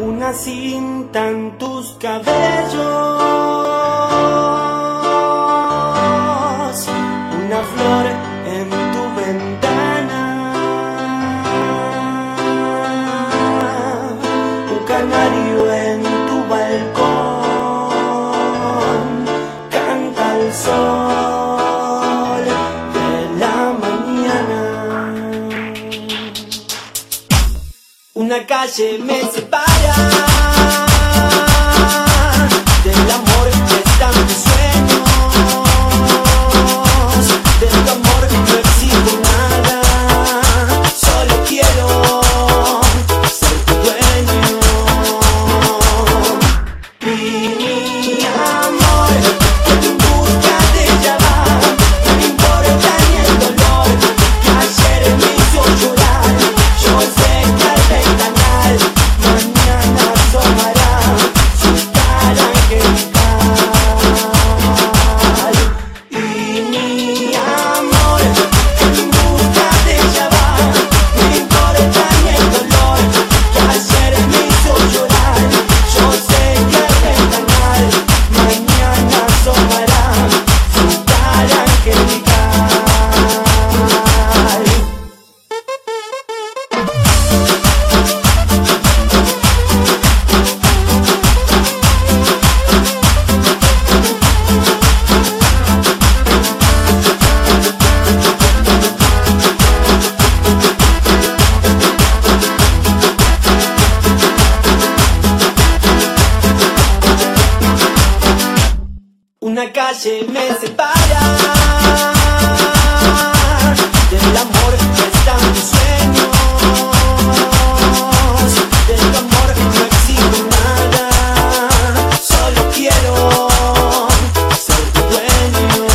una cinta en tus cabellos, una flor en tu ventana, un canario en tu balcón, canta el sol Una calle me separa Una calle me separa del amor que está en mis sueños. De tu amor no exijo nada, solo quiero ser tu dueño.